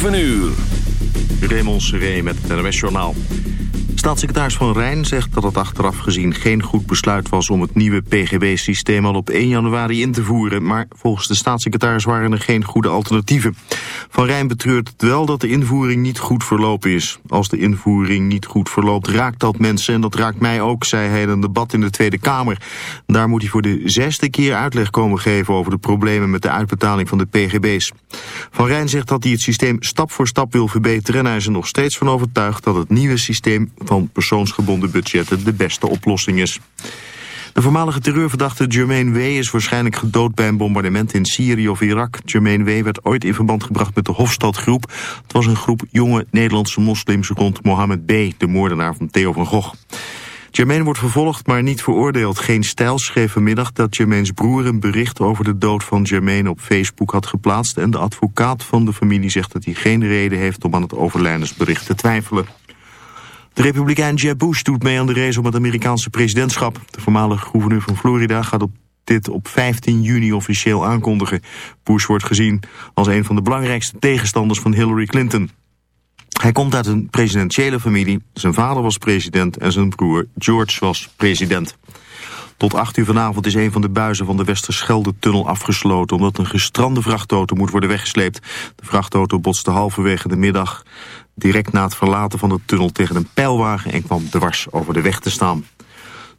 7 uur. Raymond Seré met het NOS-journaal. Staatssecretaris Van Rijn zegt dat het achteraf gezien geen goed besluit was om het nieuwe PGB-systeem al op 1 januari in te voeren, maar volgens de staatssecretaris waren er geen goede alternatieven. Van Rijn betreurt het wel dat de invoering niet goed verlopen is. Als de invoering niet goed verloopt raakt dat mensen en dat raakt mij ook, zei hij in een debat in de Tweede Kamer. Daar moet hij voor de zesde keer uitleg komen geven over de problemen met de uitbetaling van de PGB's. Van Rijn zegt dat hij het systeem stap voor stap wil verbeteren en hij is er nog steeds van overtuigd dat het nieuwe systeem van persoonsgebonden budgetten de beste oplossing is. De voormalige terreurverdachte Jermaine W. is waarschijnlijk gedood bij een bombardement in Syrië of Irak. Jermaine W. werd ooit in verband gebracht met de Hofstadgroep. Het was een groep jonge Nederlandse moslims rond Mohammed B., de moordenaar van Theo van Gogh. Jermaine wordt vervolgd, maar niet veroordeeld. Geen Stijl schreef vanmiddag dat Jermaine's broer een bericht over de dood van Jermaine op Facebook had geplaatst. En de advocaat van de familie zegt dat hij geen reden heeft om aan het overlijdensbericht te twijfelen. De republikein Jeb Bush doet mee aan de race om het Amerikaanse presidentschap. De voormalige gouverneur van Florida gaat op dit op 15 juni officieel aankondigen. Bush wordt gezien als een van de belangrijkste tegenstanders van Hillary Clinton. Hij komt uit een presidentiële familie. Zijn vader was president en zijn broer George was president. Tot 8 uur vanavond is een van de buizen van de Westerschelde-tunnel afgesloten... omdat een gestrande vrachtauto moet worden weggesleept. De vrachtauto botste halverwege de middag direct na het verlaten van de tunnel tegen een pijlwagen... en kwam dwars over de weg te staan.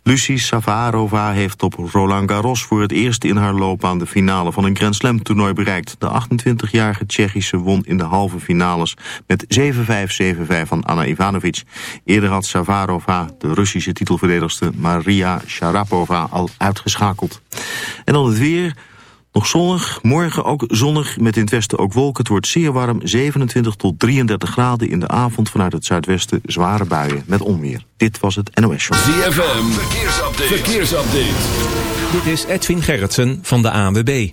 Lucie Savarova heeft op Roland Garros voor het eerst in haar loopbaan de finale van een Grand Slam toernooi bereikt. De 28-jarige Tsjechische won in de halve finales met 7-5, 7-5 van Anna Ivanovic. Eerder had Savarova de Russische titelverdedigster Maria Sharapova al uitgeschakeld. En dan het weer... Nog zonnig, morgen ook zonnig, met in het westen ook wolken. Het wordt zeer warm, 27 tot 33 graden in de avond vanuit het zuidwesten. Zware buien met onweer. Dit was het NOS Show. ZFM, verkeersupdate. verkeersupdate. Dit is Edwin Gerritsen van de ANWB.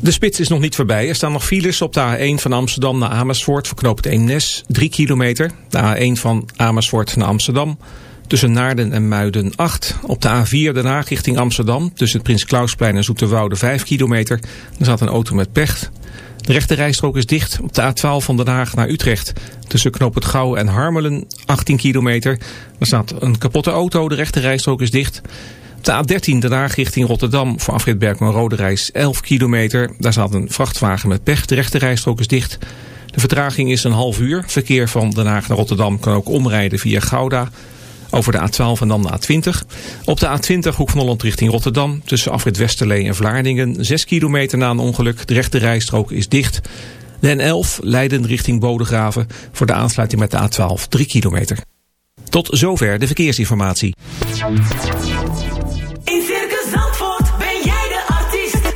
De spits is nog niet voorbij. Er staan nog files op de A1 van Amsterdam naar Amersfoort. Verknoopt Eemnes, 3 kilometer. De A1 van Amersfoort naar Amsterdam. Tussen Naarden en Muiden 8. Op de A4 daarna richting Amsterdam. Tussen het Prins Klausplein en Zoeterwoude 5 kilometer. Er zat een auto met pech. De rechte rijstrook is dicht op de A12 van Den Haag naar Utrecht. Tussen Knoop het Gouw en Harmelen 18 kilometer. Er staat een kapotte auto, de rechte rijstrook is dicht. De A13 Den Haag richting Rotterdam voor afrit Berkman-Rode reis 11 kilometer. Daar staat een vrachtwagen met pech, de rechte rijstrook is dicht. De vertraging is een half uur. Verkeer van Den Haag naar Rotterdam kan ook omrijden via Gouda... Over de A12 en dan de A20. Op de A20 Hoek van Holland richting Rotterdam. Tussen afrit Westerlee en Vlaardingen. 6 kilometer na een ongeluk. De rechte rijstrook is dicht. De N11 Leiden richting Bodegraven. Voor de aansluiting met de A12 3 kilometer. Tot zover de verkeersinformatie. In Circus Zandvoort ben jij de artiest.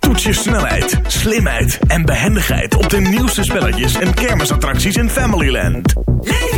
Toets je snelheid, slimheid en behendigheid op de nieuwste spelletjes en kermisattracties in Familyland. Leef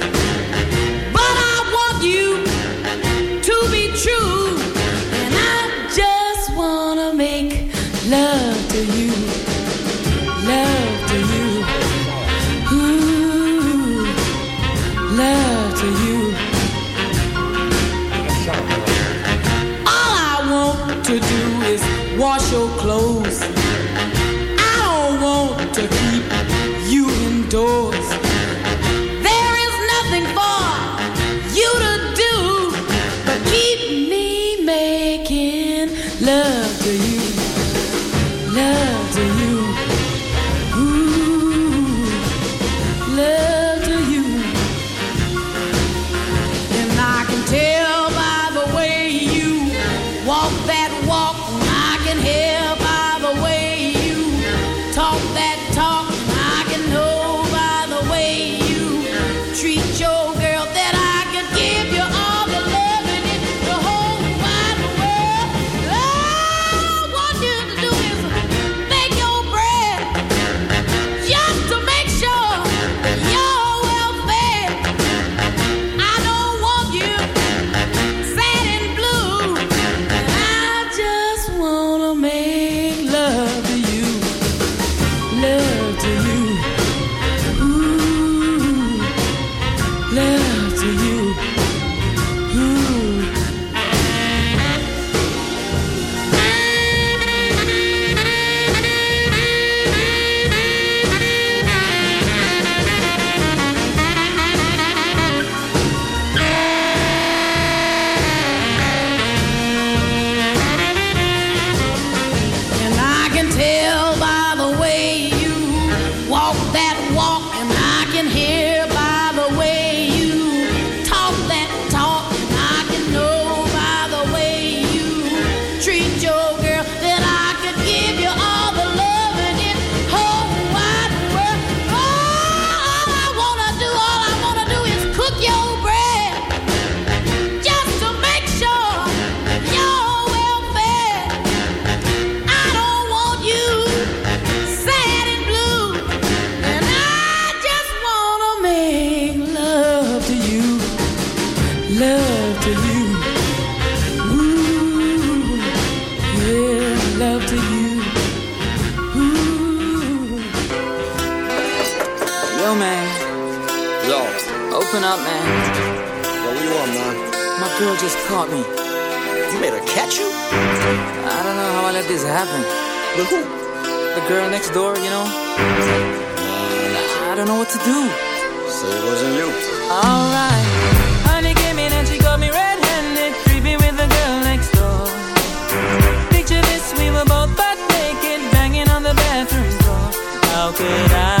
You made her catch you? I don't know how I let this happen. With who? The girl next door, you know? I don't know what to do. Say it wasn't you. Alright. Honey came in and she got me red-handed, creepy with the girl next door. Picture this, we were both butt naked, banging on the bathroom door. How could I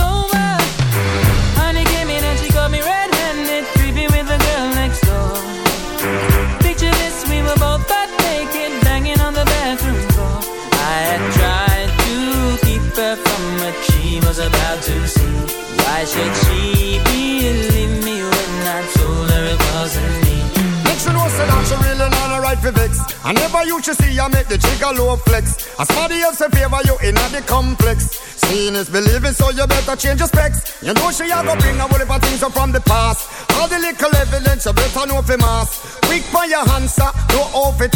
for vex. I never you to see I make the jigger low flex. As somebody else in favor you in the complex. Seeing is believing, so you better change your specs. You know she a go bring a whole heap of things up from the past. All the little evidence you better know for mass. Quick for your answer, no off it.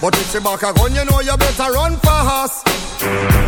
But if she back a gun, you know you better run fast.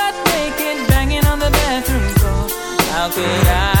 How could I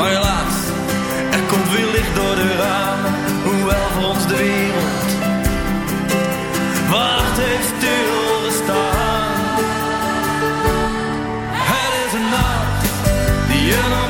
Maar helaas, er komt weer licht door de ramen, hoewel voor ons de wereld wacht heeft stilgestaan. Het is een nacht die je normaal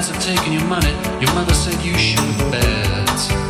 guys have taken your money. Your mother said you should bet.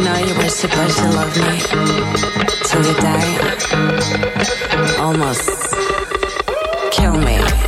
know you were supposed to love me till you die. Almost kill me.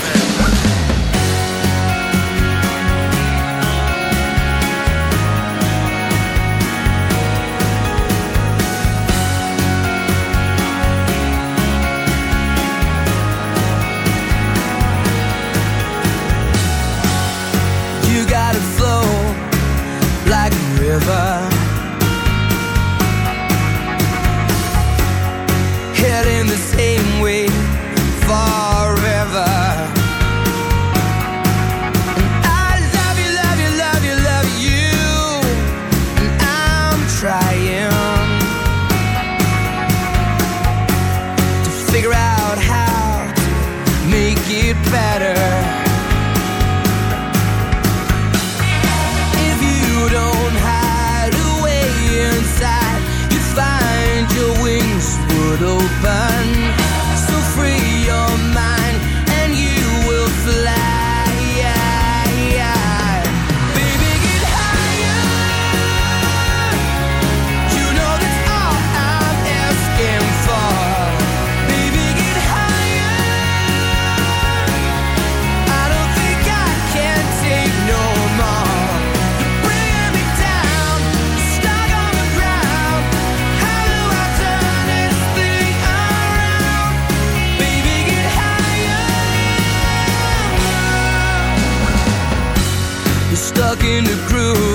in the groove.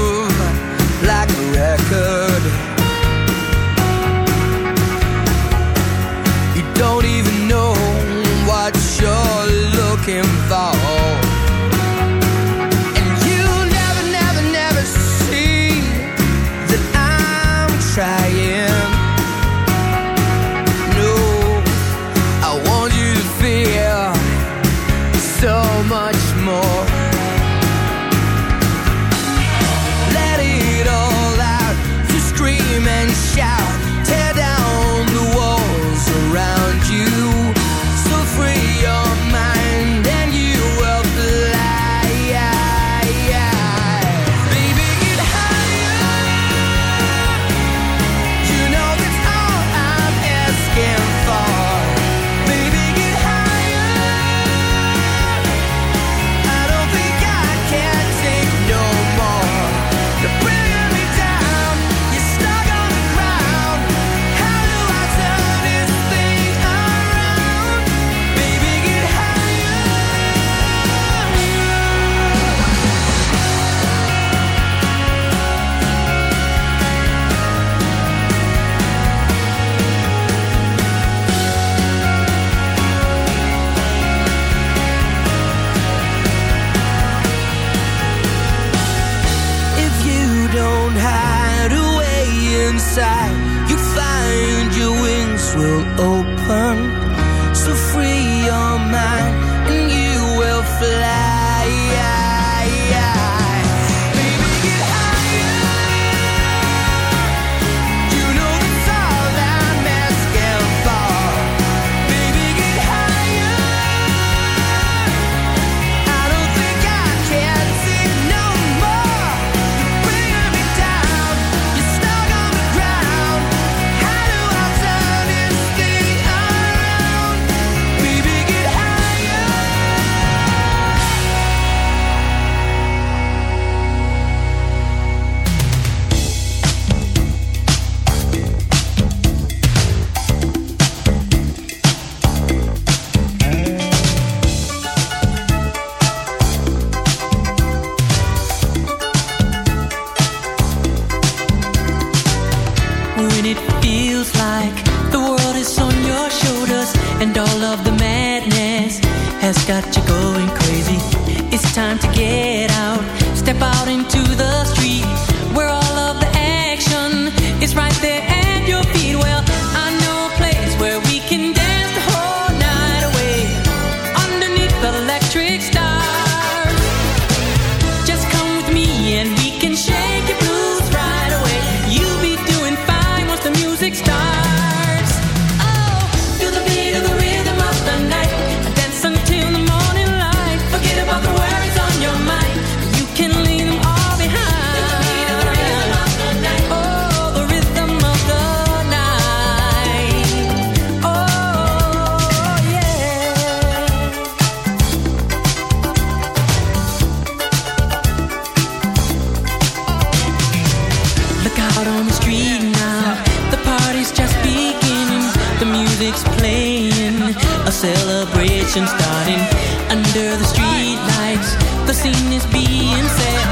streetlights. The scene is being set.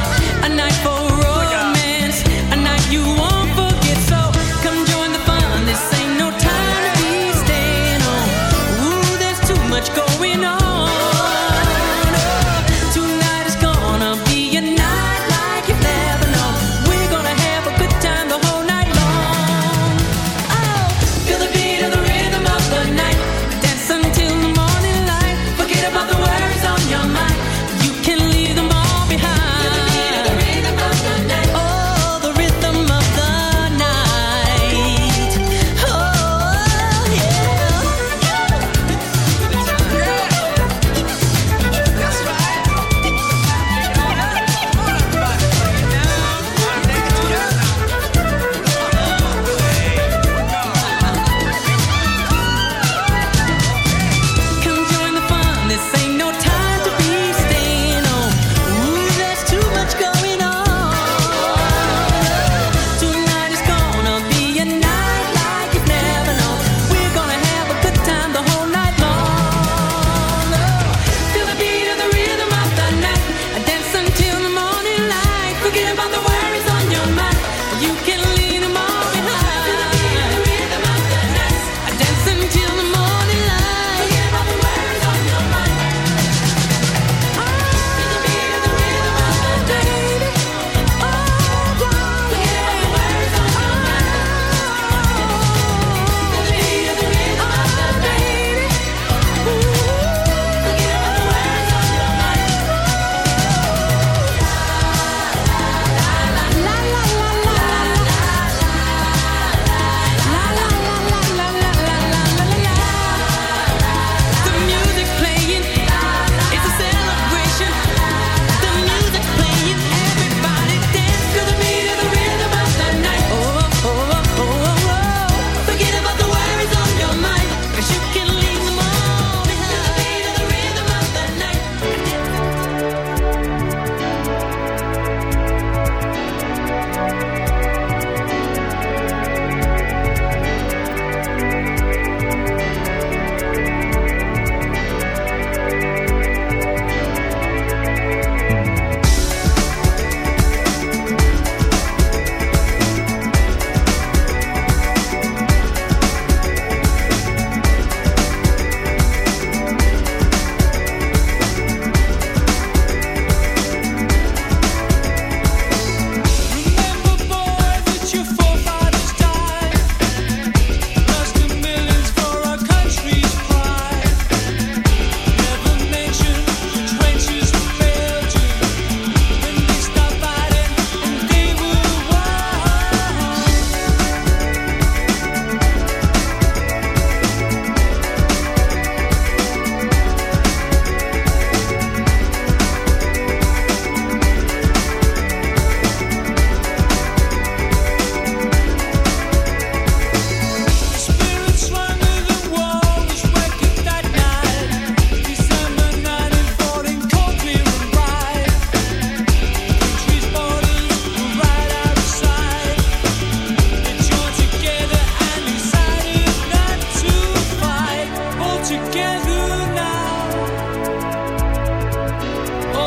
A night for romance. A night you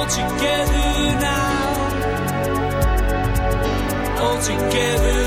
together now, all together.